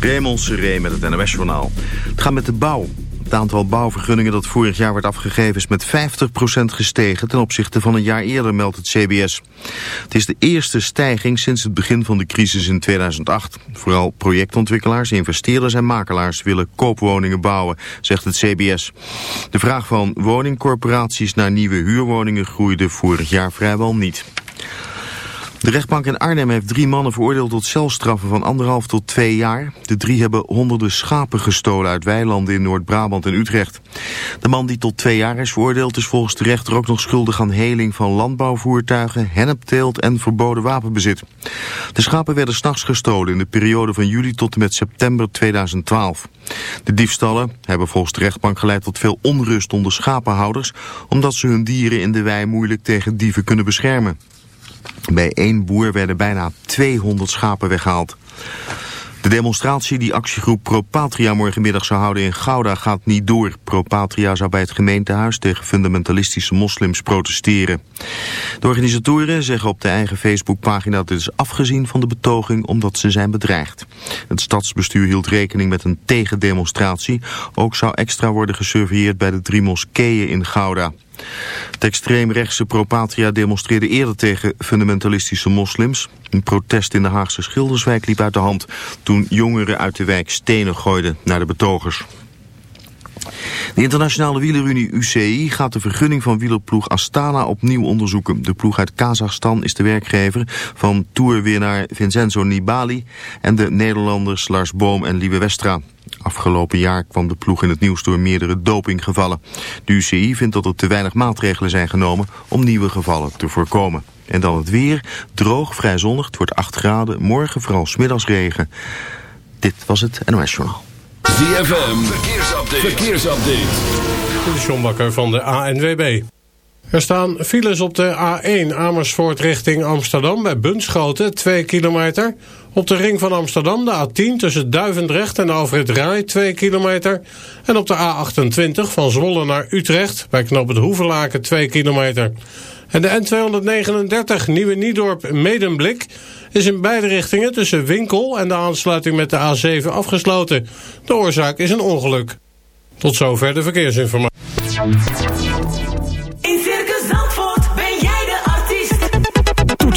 Raymond Seré met het NOS-journaal. Het gaat met de bouw. Het aantal bouwvergunningen dat vorig jaar werd afgegeven is met 50% gestegen ten opzichte van een jaar eerder, meldt het CBS. Het is de eerste stijging sinds het begin van de crisis in 2008. Vooral projectontwikkelaars, investeerders en makelaars willen koopwoningen bouwen, zegt het CBS. De vraag van woningcorporaties naar nieuwe huurwoningen groeide vorig jaar vrijwel niet. De rechtbank in Arnhem heeft drie mannen veroordeeld tot celstraffen van anderhalf tot twee jaar. De drie hebben honderden schapen gestolen uit weilanden in Noord-Brabant en Utrecht. De man die tot twee jaar is veroordeeld is volgens de rechter ook nog schuldig aan heling van landbouwvoertuigen, hennepteelt en verboden wapenbezit. De schapen werden s'nachts gestolen in de periode van juli tot en met september 2012. De diefstallen hebben volgens de rechtbank geleid tot veel onrust onder schapenhouders, omdat ze hun dieren in de wei moeilijk tegen dieven kunnen beschermen. Bij één boer werden bijna 200 schapen weggehaald. De demonstratie die actiegroep ProPatria morgenmiddag zou houden in Gouda gaat niet door. ProPatria zou bij het gemeentehuis tegen fundamentalistische moslims protesteren. De organisatoren zeggen op de eigen Facebookpagina dat het is afgezien van de betoging omdat ze zijn bedreigd. Het stadsbestuur hield rekening met een tegendemonstratie. Ook zou extra worden gesurveilleerd bij de drie moskeeën in Gouda. Het extreemrechtse Propatria demonstreerde eerder tegen fundamentalistische moslims. Een protest in de Haagse Schilderswijk liep uit de hand toen jongeren uit de wijk stenen gooiden naar de betogers. De internationale wielerunie UCI gaat de vergunning van wielerploeg Astana opnieuw onderzoeken. De ploeg uit Kazachstan is de werkgever van toerwinnaar Vincenzo Nibali en de Nederlanders Lars Boom en Lieve Westra. Afgelopen jaar kwam de ploeg in het nieuws door meerdere dopinggevallen. De UCI vindt dat er te weinig maatregelen zijn genomen om nieuwe gevallen te voorkomen. En dan het weer. Droog, vrij zonnig. Het wordt 8 graden. Morgen vooral smiddags regen. Dit was het NOS Journaal. ZFM. Verkeersupdate. Verkeersupdate. De John Bakker van de ANWB. Er staan files op de A1 Amersfoort richting Amsterdam bij Bunschoten, 2 kilometer. Op de ring van Amsterdam de A10 tussen Duivendrecht en Alfred Rij, 2 kilometer. En op de A28 van Zwolle naar Utrecht bij Knoop het Hoevenlaken, 2 kilometer. En de N239 Nieuwe Niedorp Medemblik is in beide richtingen tussen Winkel en de aansluiting met de A7 afgesloten. De oorzaak is een ongeluk. Tot zover de verkeersinformatie.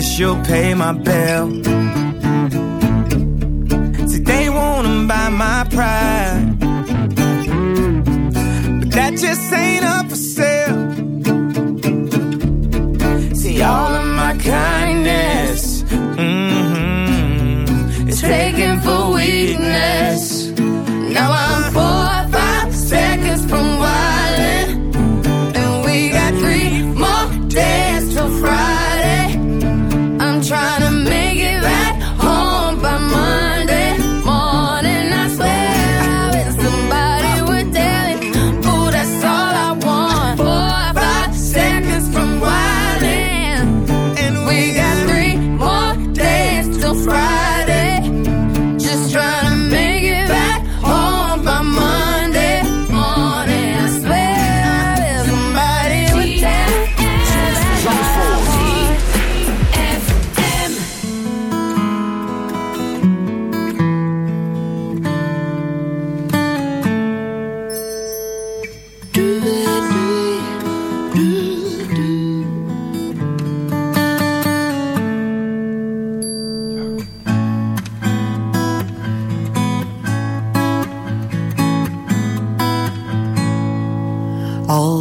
unless you'll pay my bill. See, they wanna buy my pride, but that just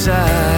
inside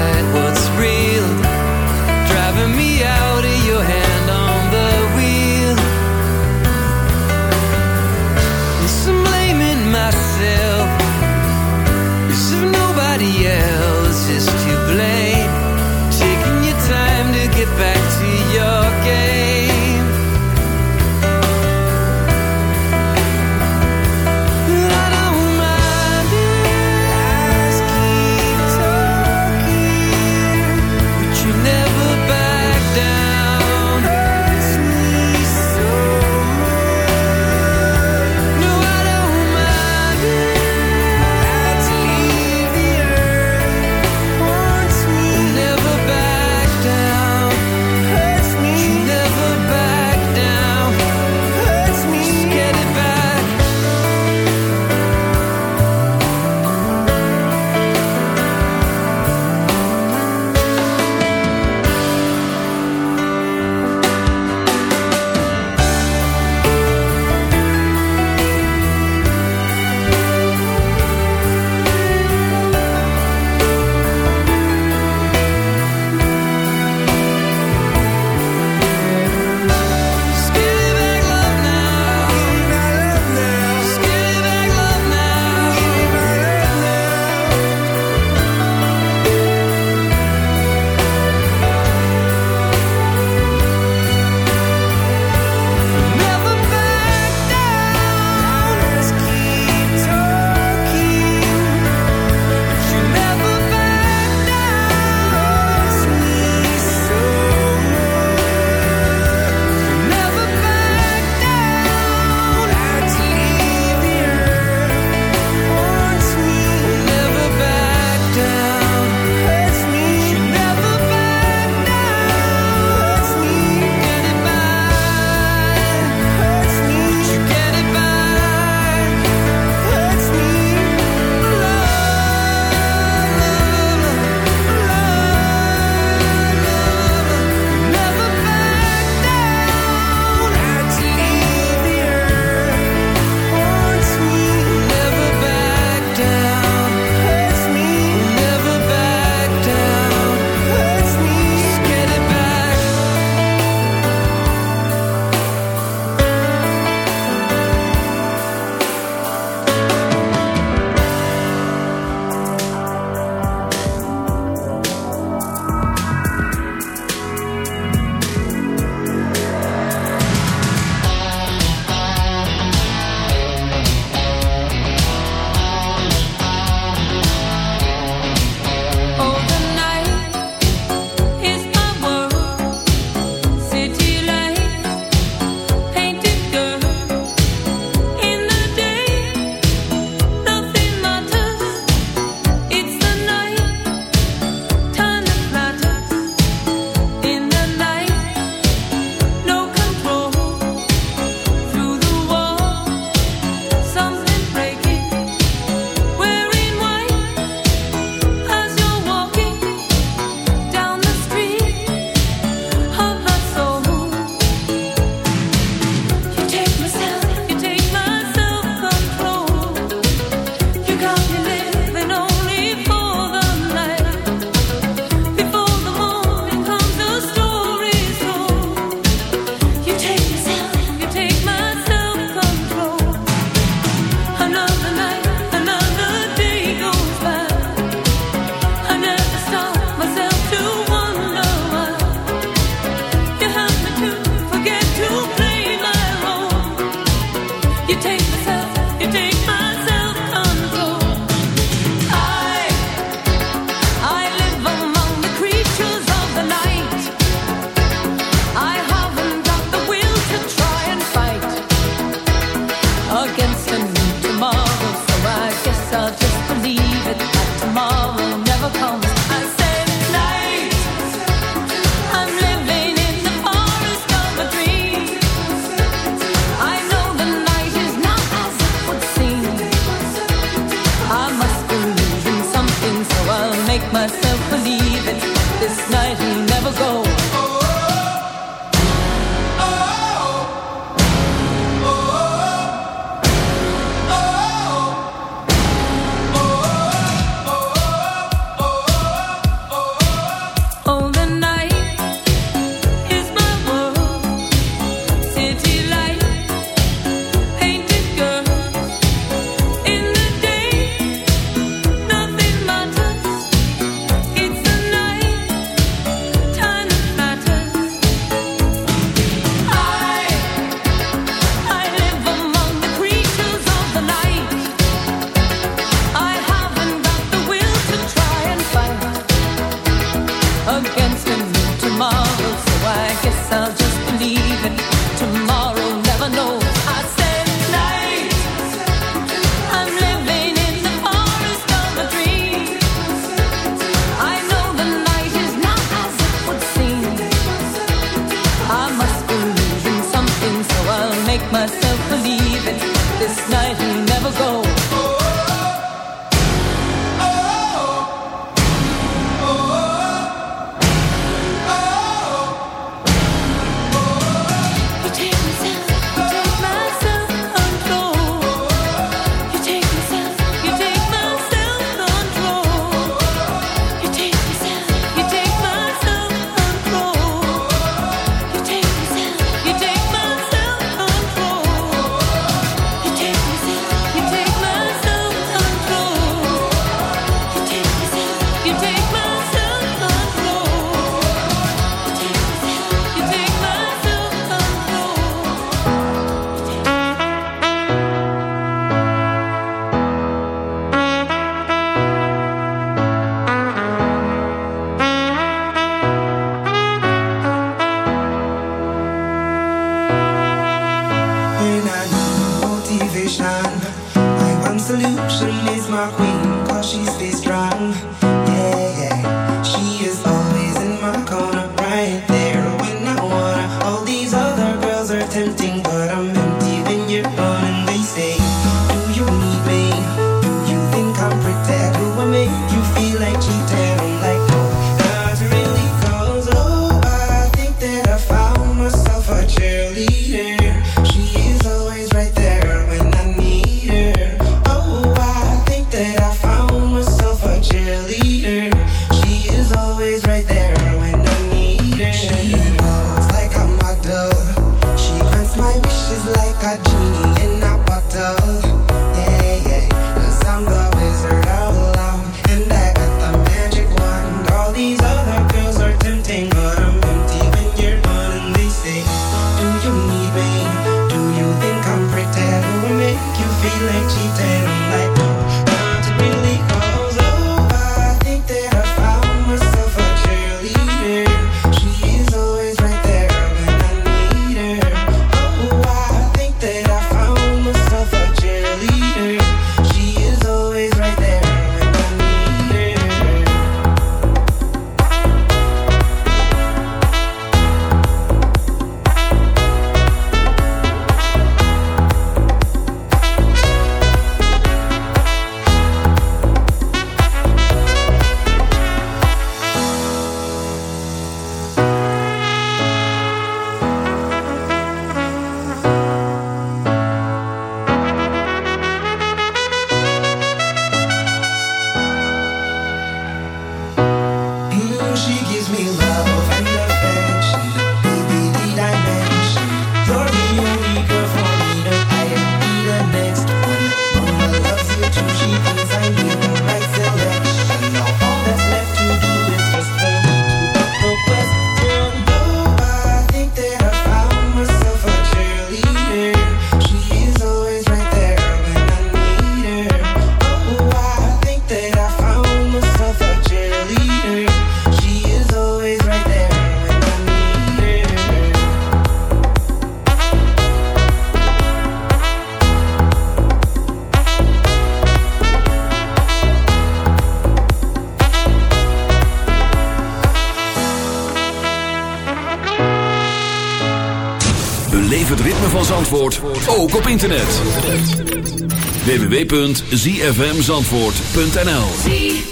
www.zfmzandvoort.nl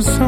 So.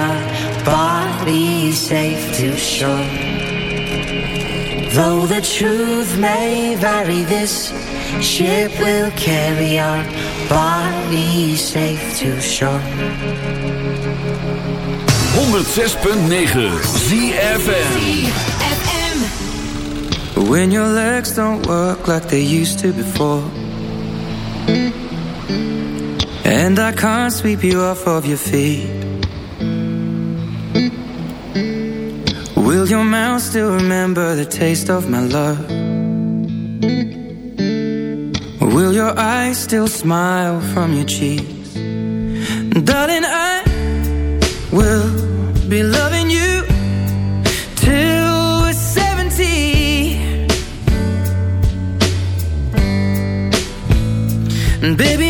your body safe to shore. Though the truth may vary, this ship will carry our body safe to shore. 106.9 ZFM When your legs don't work like they used to before. And I can't sweep you off of your feet. your mouth still remember the taste of my love? Or will your eyes still smile from your cheeks? And darling, I will be loving you till we're 70. And baby,